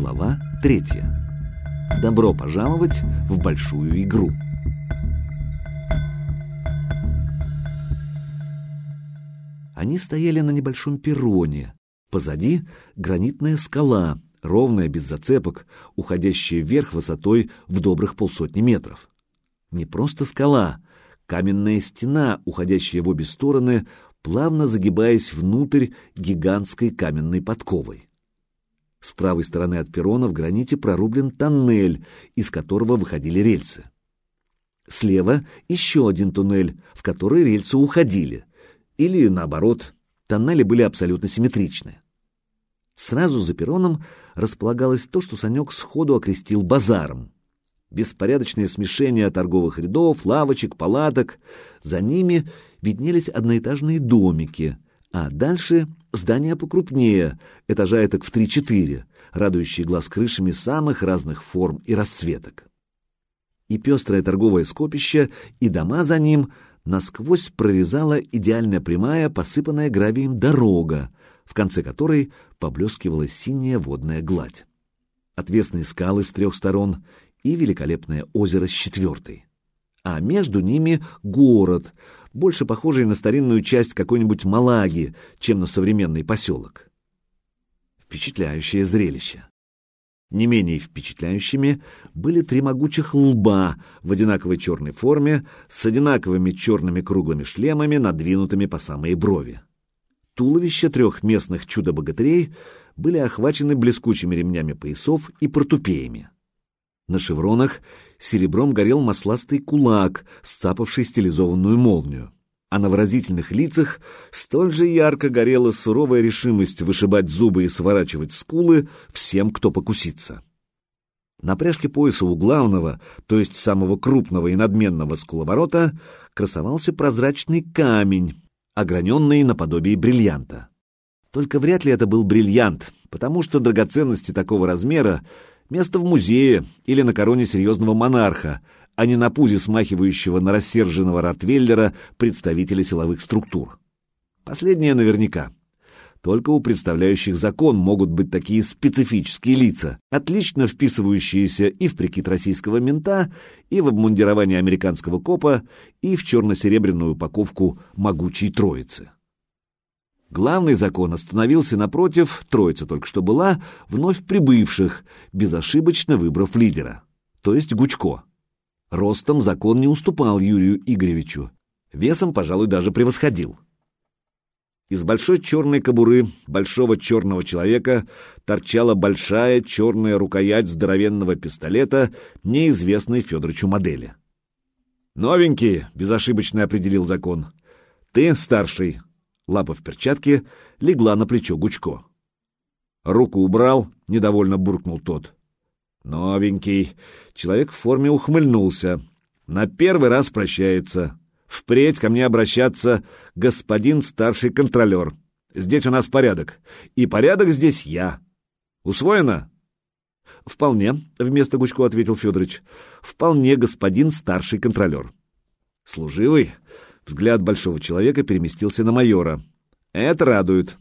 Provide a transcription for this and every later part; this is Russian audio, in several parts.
Глава третья. Добро пожаловать в большую игру. Они стояли на небольшом перроне. Позади гранитная скала, ровная, без зацепок, уходящая вверх высотой в добрых полсотни метров. Не просто скала, каменная стена, уходящая в обе стороны, плавно загибаясь внутрь гигантской каменной подковой. С правой стороны от перрона в граните прорублен тоннель, из которого выходили рельсы. Слева еще один туннель, в который рельсы уходили. Или, наоборот, тоннели были абсолютно симметричны. Сразу за перроном располагалось то, что Санек сходу окрестил базаром. Беспорядочное смешение торговых рядов, лавочек, палаток. За ними виднелись одноэтажные домики, а дальше здания покрупнее, этажа этак в 3-4, радующие глаз крышами самых разных форм и расцветок. И пестрое торговое скопище, и дома за ним насквозь прорезала идеально прямая, посыпанная гравием дорога, в конце которой поблескивала синяя водная гладь. Отвесные скалы с трех сторон и великолепное озеро с четвертой. А между ними город, больше похожий на старинную часть какой-нибудь Малаги, чем на современный поселок. Впечатляющее зрелище. Не менее впечатляющими были три могучих лба в одинаковой черной форме с одинаковыми черными круглыми шлемами, надвинутыми по самые брови. Туловища трех местных чудо-богатырей были охвачены блескучими ремнями поясов и портупеями. На шевронах серебром горел масластый кулак, сцапавший стилизованную молнию. А на выразительных лицах столь же ярко горела суровая решимость вышибать зубы и сворачивать скулы всем, кто покусится. На пряжке пояса у главного, то есть самого крупного и надменного скуловорота, красовался прозрачный камень, ограненный наподобие бриллианта. Только вряд ли это был бриллиант, потому что драгоценности такого размера место в музее или на короне серьезного монарха, а не на пузе смахивающего на рассерженного ротвейлера представителя силовых структур. Последнее наверняка. Только у представляющих закон могут быть такие специфические лица, отлично вписывающиеся и в прикид российского мента, и в обмундирование американского копа, и в черно-серебряную упаковку могучей троицы. Главный закон остановился напротив, троица только что была, вновь прибывших, безошибочно выбрав лидера, то есть Гучко. Ростом закон не уступал Юрию Игоревичу, весом, пожалуй, даже превосходил. Из большой черной кобуры большого черного человека торчала большая черная рукоять здоровенного пистолета неизвестной Федорычу модели. «Новенький», — безошибочно определил закон. «Ты старший». Лапа в перчатке легла на плечо Гучко. Руку убрал, недовольно буркнул тот. «Новенький». Человек в форме ухмыльнулся. «На первый раз прощается. Впредь ко мне обращаться господин старший контролер. Здесь у нас порядок. И порядок здесь я. Усвоено? Вполне, вместо Гучко ответил Федорович. Вполне, господин старший контролер. Служивый. Взгляд большого человека переместился на майора. Это радует.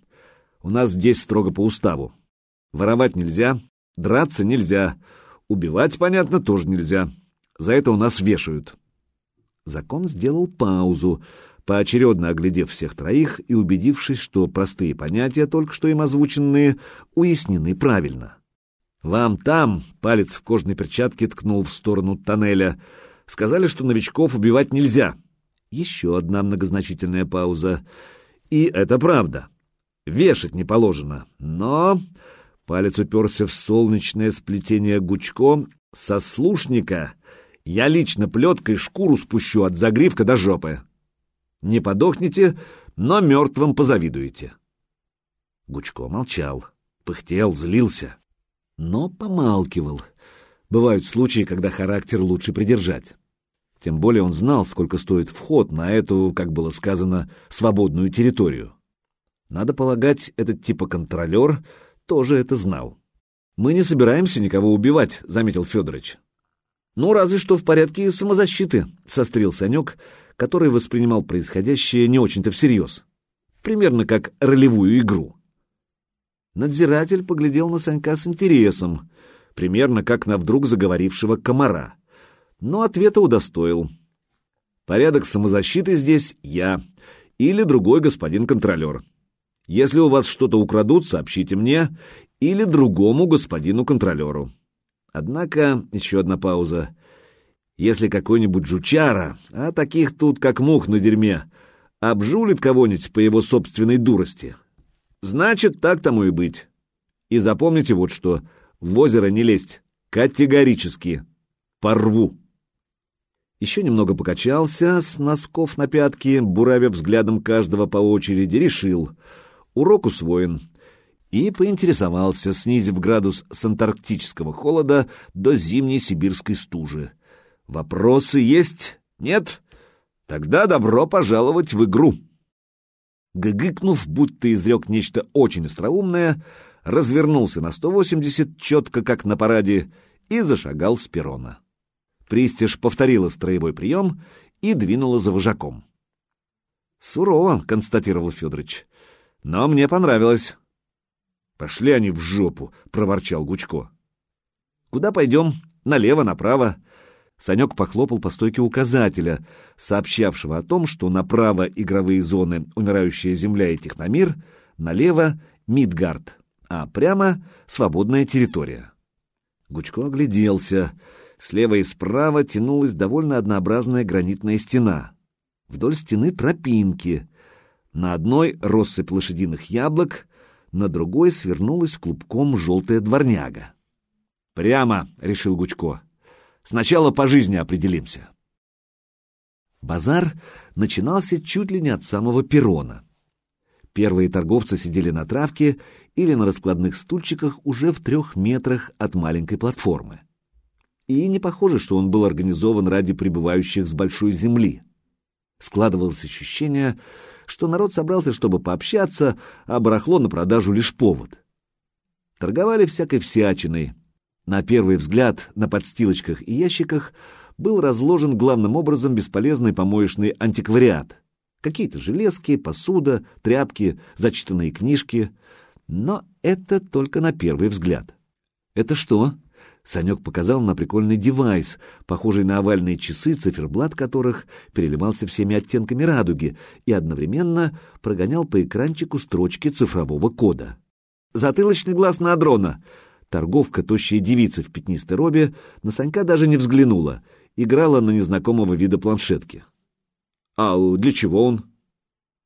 У нас здесь строго по уставу. Воровать нельзя, драться нельзя, убивать, понятно, тоже нельзя. За это у нас вешают. Закон сделал паузу, поочередно оглядев всех троих и убедившись, что простые понятия, только что им озвученные, уяснены правильно. «Вам там», — палец в кожаной перчатке ткнул в сторону тоннеля, — «сказали, что новичков убивать нельзя». Еще одна многозначительная пауза. «И это правда. Вешать не положено. Но...» Палец уперся в солнечное сплетение гучком. «Сослушника я лично плеткой шкуру спущу от загривка до жопы. Не подохнете, но мертвым позавидуете. Гучко молчал, пыхтел, злился, но помалкивал. Бывают случаи, когда характер лучше придержать. Тем более он знал, сколько стоит вход на эту, как было сказано, свободную территорию. Надо полагать, этот типа контролер тоже это знал. «Мы не собираемся никого убивать», — заметил Федорович. «Ну, разве что в порядке самозащиты», — сострил Санек, который воспринимал происходящее не очень-то всерьез. Примерно как ролевую игру. Надзиратель поглядел на Санька с интересом, примерно как на вдруг заговорившего комара, но ответа удостоил. Порядок самозащиты здесь я или другой господин контролер. Если у вас что-то украдут, сообщите мне или другому господину контролеру. Однако, еще одна пауза. Если какой-нибудь жучара, а таких тут как мух на дерьме, обжулит кого-нибудь по его собственной дурости, значит, так тому и быть. И запомните вот что, в озеро не лезть, категорически. Порву. Еще немного покачался, с носков на пятки, буравя взглядом каждого по очереди, решил. Урок усвоен. И поинтересовался, снизив градус с антарктического холода до зимней сибирской стужи. «Вопросы есть? Нет? Тогда добро пожаловать в игру!» Гыгыкнув, будто изрек нечто очень остроумное, развернулся на 180, четко как на параде, и зашагал с перрона. Пристиж повторила строевой прием и двинула за вожаком. «Сурово», — констатировал Федорович, — «но мне понравилось». «Пошли они в жопу», — проворчал Гучко. «Куда пойдем? Налево, направо?» Санек похлопал по стойке указателя, сообщавшего о том, что направо игровые зоны «Умирающая Земля» и «Техномир», налево — Мидгард, а прямо — свободная территория. Гучко огляделся — Слева и справа тянулась довольно однообразная гранитная стена. Вдоль стены тропинки. На одной — россыпь лошадиных яблок, на другой свернулась клубком желтая дворняга. «Прямо!» — решил Гучко. «Сначала по жизни определимся». Базар начинался чуть ли не от самого перрона. Первые торговцы сидели на травке или на раскладных стульчиках уже в трех метрах от маленькой платформы и не похоже, что он был организован ради прибывающих с большой земли. Складывалось ощущение, что народ собрался, чтобы пообщаться, а барахло на продажу лишь повод. Торговали всякой всячиной. На первый взгляд на подстилочках и ящиках был разложен главным образом бесполезный помоечный антиквариат. Какие-то железки, посуда, тряпки, зачитанные книжки. Но это только на первый взгляд. «Это что?» Санек показал на прикольный девайс, похожий на овальные часы, циферблат которых переливался всеми оттенками радуги и одновременно прогонял по экранчику строчки цифрового кода. «Затылочный глаз на Адрона!» Торговка, тощая девица в пятнистой робе, на Санька даже не взглянула, играла на незнакомого вида планшетки. «А для чего он?»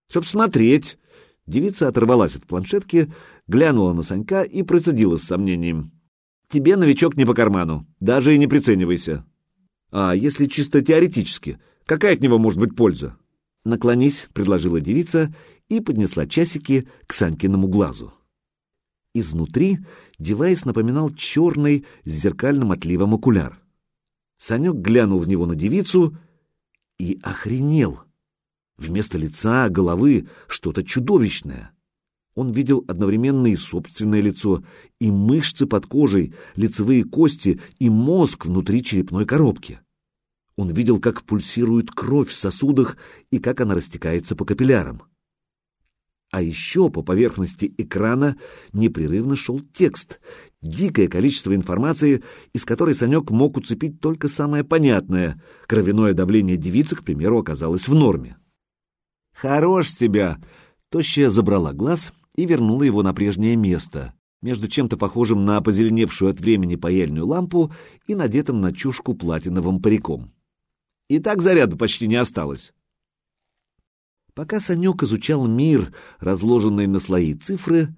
«Чтоб смотреть!» Девица оторвалась от планшетки, глянула на Санька и процедила с сомнением. Тебе, новичок, не по карману. Даже и не приценивайся. А если чисто теоретически, какая от него может быть польза? Наклонись, предложила девица и поднесла часики к Санькиному глазу. Изнутри девайс напоминал черный с зеркальным отливом окуляр. Санек глянул в него на девицу и охренел. Вместо лица, головы что-то чудовищное. Он видел одновременно и собственное лицо, и мышцы под кожей, лицевые кости, и мозг внутри черепной коробки. Он видел, как пульсирует кровь в сосудах и как она растекается по капиллярам. А еще по поверхности экрана непрерывно шел текст, дикое количество информации, из которой Санек мог уцепить только самое понятное. Кровяное давление девицы, к примеру, оказалось в норме. «Хорош тебя!» Тощая забрала глаз и вернула его на прежнее место, между чем-то похожим на позеленевшую от времени паяльную лампу и надетым на чушку платиновым париком. И так заряда почти не осталось. Пока Санек изучал мир, разложенный на слои цифры,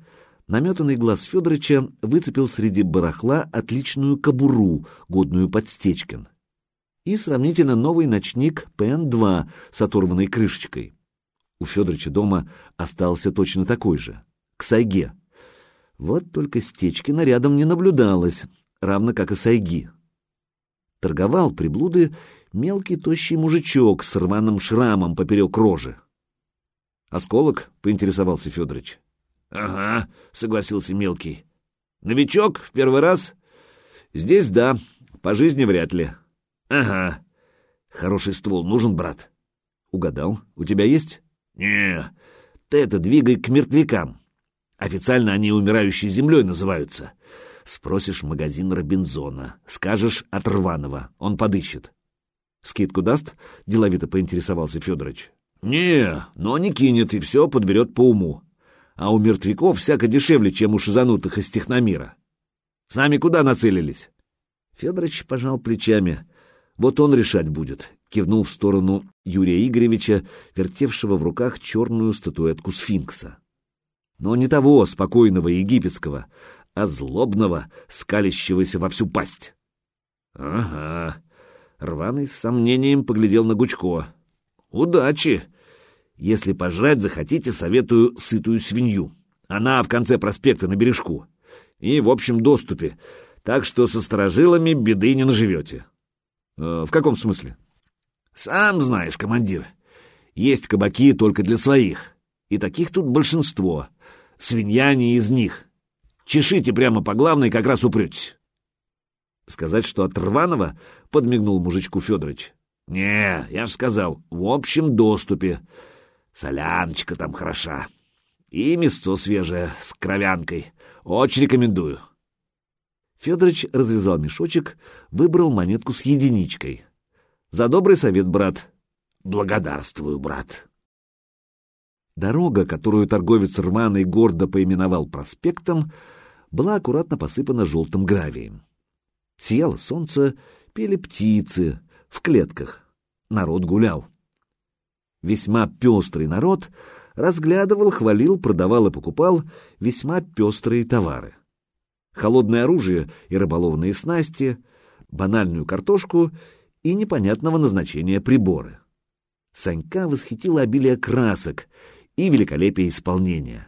наметанный глаз Федоровича выцепил среди барахла отличную кобуру, годную под Стечкин, и сравнительно новый ночник ПН-2 с оторванной крышечкой. У Федоровича дома остался точно такой же, к Сайге. Вот только Стечкина рядом не наблюдалось, равно как и Сайги. Торговал приблуды мелкий тощий мужичок с рваным шрамом поперек рожи. «Осколок?» — поинтересовался Федорович. «Ага», — согласился мелкий. «Новичок? В первый раз?» «Здесь да, по жизни вряд ли». «Ага. Хороший ствол нужен, брат?» «Угадал. У тебя есть?» «Не, ты это двигай к мертвякам. Официально они умирающей землей называются. Спросишь магазин Робинзона, скажешь от Рванова, он подыщет. Скидку даст? Деловито поинтересовался Федорович. Не, но не кинет и все подберет по уму. А у мертвяков всяко дешевле, чем у шизанутых из техномира. Сами куда нацелились? Федорович пожал плечами. Вот он решать будет, кивнул в сторону Юрия Игоревича, вертевшего в руках черную статуэтку сфинкса. Но не того спокойного египетского, а злобного, скалящегося во всю пасть. Ага. Рваный с сомнением поглядел на Гучко. Удачи! Если пожрать захотите, советую сытую свинью. Она в конце проспекта на бережку. И в общем доступе. Так что со сторожилами беды не наживете. Э, в каком смысле? Сам знаешь, командир. Есть кабаки только для своих. И таких тут большинство. Свинья не из них. Чешите прямо по главной, как раз упретесь. Сказать, что от Рванова, подмигнул мужичку Федорович. Не, я ж сказал, в общем доступе. Соляночка там хороша. И мясо свежее, с кровянкой. Очень рекомендую. Федорович развязал мешочек, выбрал монетку с единичкой. За добрый совет, брат. Благодарствую, брат. Дорога, которую торговец рваный гордо поименовал проспектом, была аккуратно посыпана желтым гравием. Сияло солнце, пели птицы в клетках. Народ гулял. Весьма пестрый народ разглядывал, хвалил, продавал и покупал весьма пестрые товары. Холодное оружие и рыболовные снасти, банальную картошку и непонятного назначения приборы. Санька восхитила обилие красок и великолепие исполнения.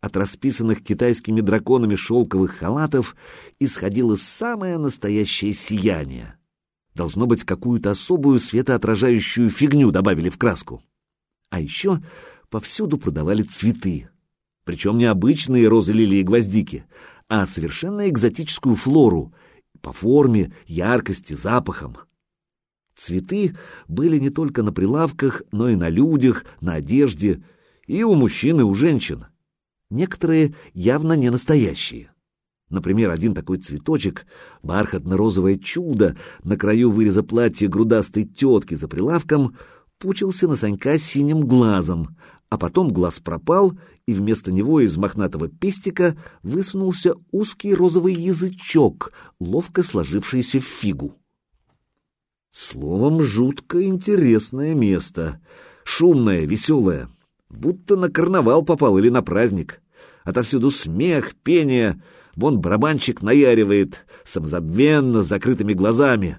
От расписанных китайскими драконами шелковых халатов исходило самое настоящее сияние. Должно быть, какую-то особую светоотражающую фигню добавили в краску. А еще повсюду продавали цветы. Причем не обычные розы, лилии и гвоздики, а совершенно экзотическую флору по форме, яркости, запахам. Цветы были не только на прилавках, но и на людях, на одежде, и у мужчин, и у женщин. Некоторые явно не настоящие. Например, один такой цветочек, бархатно-розовое чудо, на краю выреза платья грудастой тетки за прилавком, пучился на Санька синим глазом, а потом глаз пропал, и вместо него из мохнатого пестика высунулся узкий розовый язычок, ловко сложившийся в фигу. Словом, жутко интересное место. Шумное, веселое. Будто на карнавал попал или на праздник. Отовсюду смех, пение. Вон барабанщик наяривает, самозабвенно, закрытыми глазами.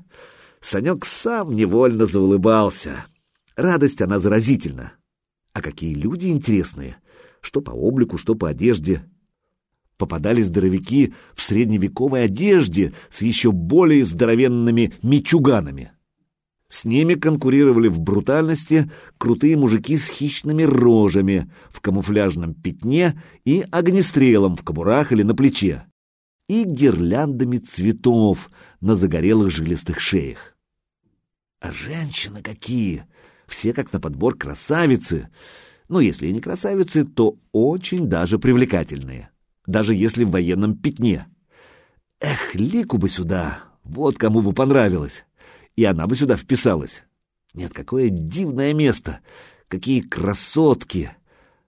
Санек сам невольно заулыбался. Радость она заразительна. А какие люди интересные, что по облику, что по одежде. Попадались здоровяки в средневековой одежде с еще более здоровенными мечуганами. С ними конкурировали в брутальности крутые мужики с хищными рожами, в камуфляжном пятне и огнестрелом в кобурах или на плече, и гирляндами цветов на загорелых жилистых шеях. А женщины какие! Все как на подбор красавицы. Ну, если и не красавицы, то очень даже привлекательные. Даже если в военном пятне. Эх, Лику бы сюда, вот кому бы понравилось. И она бы сюда вписалась. Нет, какое дивное место. Какие красотки.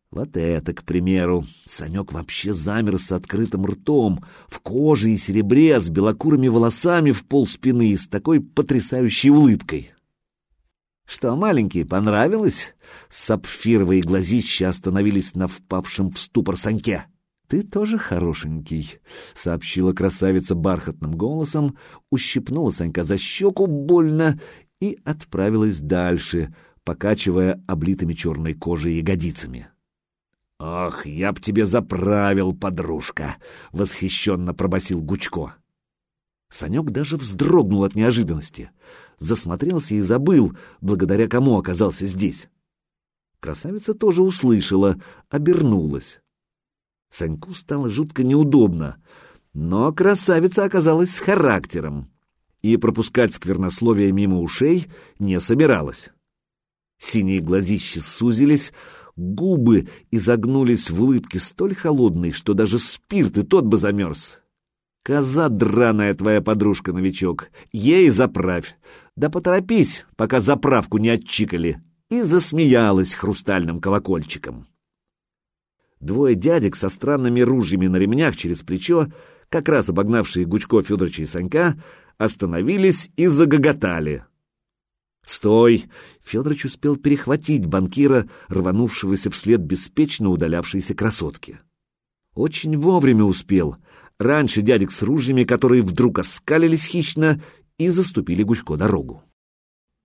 Вот это, к примеру. Санек вообще замер с открытым ртом, в коже и серебре, с белокурыми волосами в пол спины и с такой потрясающей улыбкой. Что, маленький, понравилось? Сапфировые глазища остановились на впавшем в ступор Саньке. «Ты тоже хорошенький», — сообщила красавица бархатным голосом, ущипнула Санька за щеку больно и отправилась дальше, покачивая облитыми черной кожей ягодицами. «Ох, я б тебе заправил, подружка!» — восхищенно пробасил Гучко. Санек даже вздрогнул от неожиданности — засмотрелся и забыл, благодаря кому оказался здесь. Красавица тоже услышала, обернулась. Саньку стало жутко неудобно, но красавица оказалась с характером и пропускать сквернословие мимо ушей не собиралась. Синие глазища сузились, губы изогнулись в улыбке столь холодной, что даже спирт и тот бы замерз. «Коза драная твоя подружка-новичок, ей заправь! Да поторопись, пока заправку не отчикали!» И засмеялась хрустальным колокольчиком. Двое дядек со странными ружьями на ремнях через плечо, как раз обогнавшие Гучко, Федоровича и Санька, остановились и загоготали. «Стой!» — Федорович успел перехватить банкира, рванувшегося вслед беспечно удалявшейся красотки. Очень вовремя успел. Раньше дядек с ружьями, которые вдруг оскалились хищно и заступили Гучко дорогу.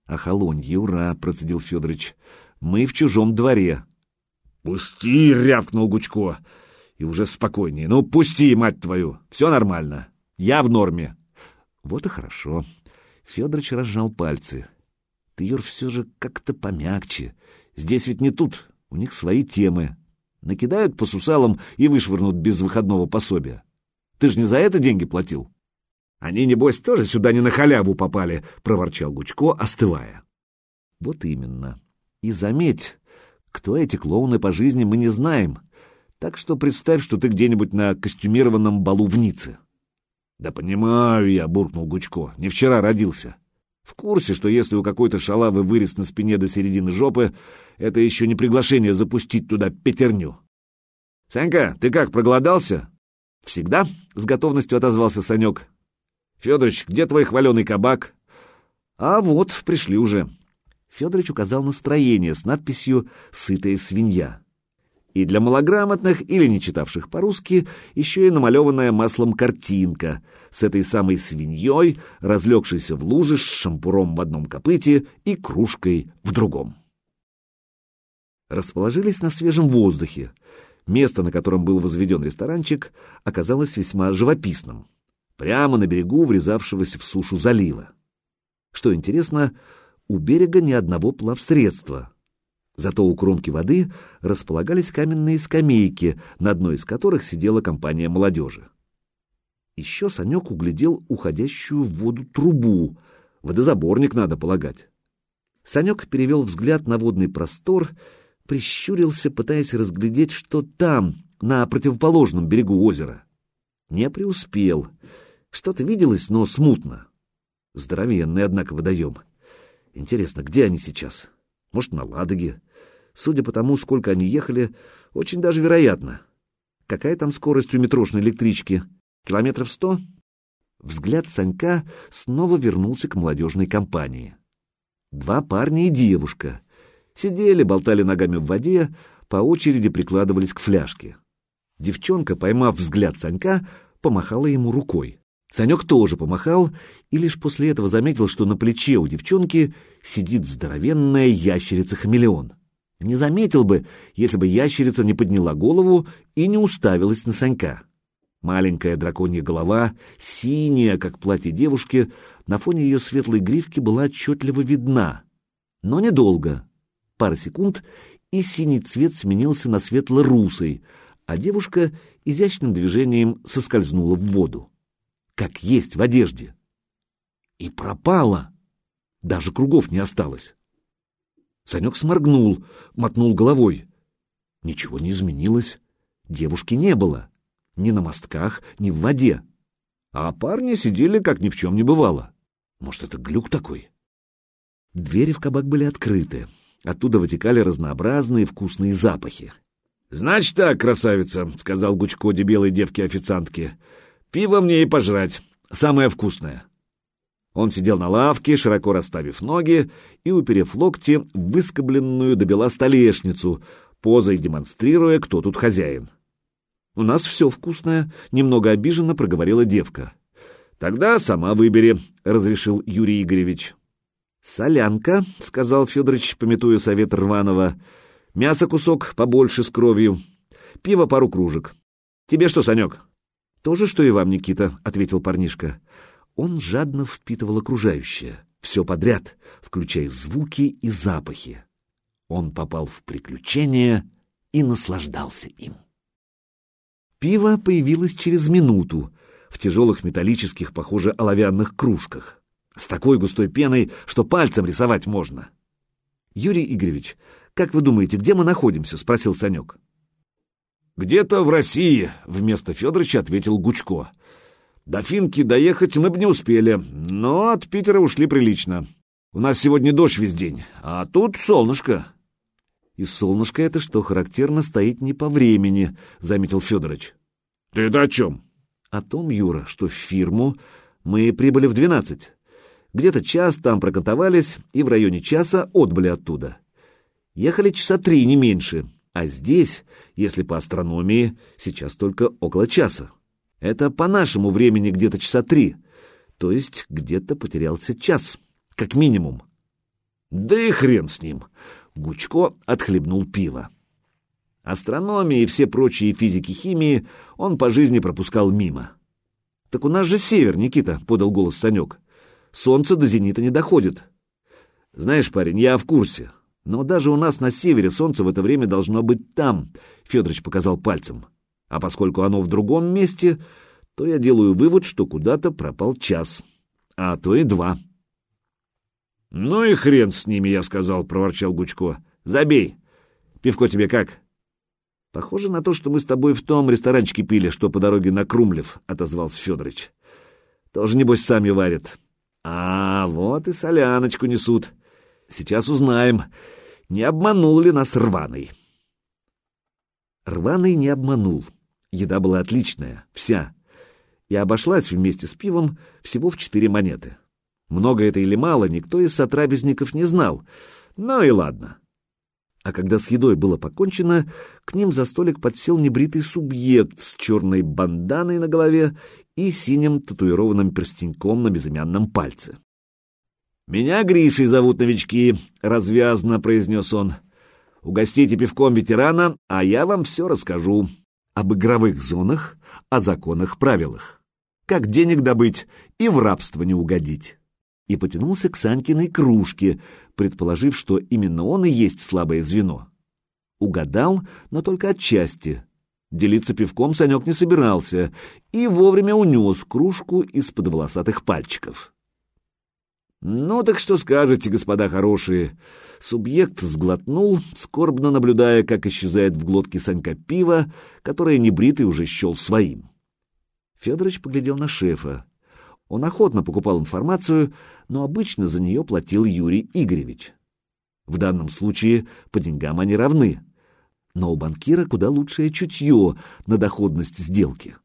«Охолонь, Юра!» — процедил Федорович. «Мы в чужом дворе». «Пусти!» — рявкнул Гучко. И уже спокойнее. «Ну, пусти, мать твою! Все нормально. Я в норме». «Вот и хорошо». Федорович разжал пальцы. «Ты, Юр, все же как-то помягче. Здесь ведь не тут. У них свои темы. Накидают по сусалам и вышвырнут без выходного пособия. Ты же не за это деньги платил?» «Они, небось, тоже сюда не на халяву попали», — проворчал Гучко, остывая. «Вот именно. И заметь, кто эти клоуны по жизни, мы не знаем. Так что представь, что ты где-нибудь на костюмированном балу в Ницце». «Да понимаю я», — буркнул Гучко, — «не вчера родился. В курсе, что если у какой-то шалавы вырез на спине до середины жопы, это еще не приглашение запустить туда пятерню». «Санька, ты как, проголодался?» «Всегда», — с готовностью отозвался Санек. Федорович, где твой хваленый кабак? А вот, пришли уже. Федорович указал настроение с надписью «Сытая свинья». И для малограмотных или не читавших по-русски еще и намалеванная маслом картинка с этой самой свиньей, разлегшейся в луже с шампуром в одном копыте и кружкой в другом. Расположились на свежем воздухе. Место, на котором был возведен ресторанчик, оказалось весьма живописным прямо на берегу врезавшегося в сушу залива. Что интересно, у берега ни одного плавсредства. Зато у кромки воды располагались каменные скамейки, на одной из которых сидела компания молодежи. Еще Санек углядел уходящую в воду трубу. Водозаборник, надо полагать. Санек перевел взгляд на водный простор, прищурился, пытаясь разглядеть, что там, на противоположном берегу озера. Не преуспел — что-то виделось, но смутно. Здоровенный, однако, водоем. Интересно, где они сейчас? Может, на Ладоге? Судя по тому, сколько они ехали, очень даже вероятно. Какая там скорость у метрошной электрички? Километров сто? Взгляд Санька снова вернулся к молодежной компании. Два парня и девушка. Сидели, болтали ногами в воде, по очереди прикладывались к фляжке. Девчонка, поймав взгляд Санька, помахала ему рукой. Санек тоже помахал и лишь после этого заметил, что на плече у девчонки сидит здоровенная ящерица-хамелеон. Не заметил бы, если бы ящерица не подняла голову и не уставилась на Санька. Маленькая драконья голова, синяя, как платье девушки, на фоне ее светлой гривки была отчетливо видна. Но недолго. Пара секунд, и синий цвет сменился на светло-русый, а девушка изящным движением соскользнула в воду как есть в одежде. И пропала. Даже кругов не осталось. Санек сморгнул, мотнул головой. Ничего не изменилось. Девушки не было. Ни на мостках, ни в воде. А парни сидели, как ни в чем не бывало. Может, это глюк такой? Двери в кабак были открыты. Оттуда вытекали разнообразные вкусные запахи. — Значит так, красавица, — сказал Гучко белой девке-официантке. Пиво мне и пожрать. Самое вкусное. Он сидел на лавке, широко расставив ноги и уперев локти в выскобленную до бела столешницу, позой демонстрируя, кто тут хозяин. «У нас все вкусное», — немного обиженно проговорила девка. «Тогда сама выбери», — разрешил Юрий Игоревич. «Солянка», — сказал Федорович, пометуя совет Рванова. «Мясо кусок побольше с кровью. Пиво пару кружек. Тебе что, Санек?» «То же, что и вам, Никита», — ответил парнишка. Он жадно впитывал окружающее, все подряд, включая звуки и запахи. Он попал в приключение и наслаждался им. Пиво появилось через минуту в тяжелых металлических, похоже, оловянных кружках, с такой густой пеной, что пальцем рисовать можно. Юрий Игоревич, как вы думаете, где мы находимся? Спросил Санек. Где-то в России, вместо Федоровича ответил Гучко. До Финки доехать мы бы не успели, но от Питера ушли прилично. У нас сегодня дождь весь день, а тут солнышко. И солнышко это, что характерно, стоит не по времени, заметил Федорович. Ты это о чем? О том, Юра, что в фирму мы прибыли в двенадцать. Где-то час там прокантовались и в районе часа отбыли оттуда. Ехали часа три, не меньше. А здесь, если по астрономии, сейчас только около часа. Это по нашему времени где-то часа три. То есть где-то потерялся час, как минимум. Да и хрен с ним. Гучко отхлебнул пиво. Астрономии и все прочие физики химии он по жизни пропускал мимо. «Так у нас же север, Никита», — подал голос Санек. «Солнце до зенита не доходит». «Знаешь, парень, я в курсе. Но даже у нас на севере солнце в это время должно быть там», — Федорович показал пальцем. «А поскольку оно в другом месте, то я делаю вывод, что куда-то пропал час, а то и два». «Ну и хрен с ними», — я сказал, — проворчал Гучко. «Забей. Пивко тебе как?» «Похоже на то, что мы с тобой в том ресторанчике пили, что по дороге на Крумлев», — отозвался Федорович. «Тоже, небось, сами варят». «А, вот и соляночку несут. Сейчас узнаем, не обманул ли нас Рваный». Рваный не обманул. Еда была отличная, вся. И обошлась вместе с пивом всего в четыре монеты. Много это или мало, никто из сотрапезников не знал. Ну и ладно. А когда с едой было покончено, к ним за столик подсел небритый субъект с черной банданой на голове и синим татуированным перстеньком на безымянном пальце. «Меня Гришей зовут новички», — развязно произнес он. «Угостите пивком ветерана, а я вам все расскажу. Об игровых зонах, о законах, правилах. Как денег добыть и в рабство не угодить» и потянулся к Санькиной кружке, предположив, что именно он и есть слабое звено. Угадал, но только отчасти. Делиться пивком Санек не собирался и вовремя унес кружку из-под волосатых пальчиков. «Ну так что скажете, господа хорошие?» Субъект сглотнул, скорбно наблюдая, как исчезает в глотке Санька пиво, которое небритый уже счел своим. Федорович поглядел на шефа. Он охотно покупал информацию, но обычно за нее платил Юрий Игоревич. В данном случае по деньгам они равны, но у банкира куда лучшее чутье на доходность сделки.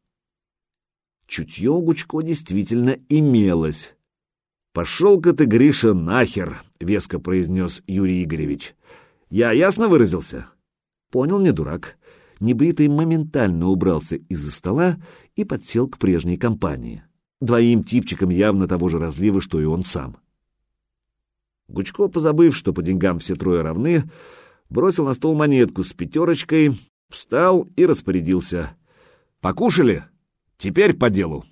Чутье у Гучко действительно имелось. «Пошел-ка ты, Гриша, нахер!» — веско произнес Юрий Игоревич. «Я ясно выразился?» Понял, не дурак. Небритый моментально убрался из-за стола и подсел к прежней компании двоим типчикам явно того же разлива, что и он сам. Гучко, позабыв, что по деньгам все трое равны, бросил на стол монетку с пятерочкой, встал и распорядился. «Покушали? Теперь по делу».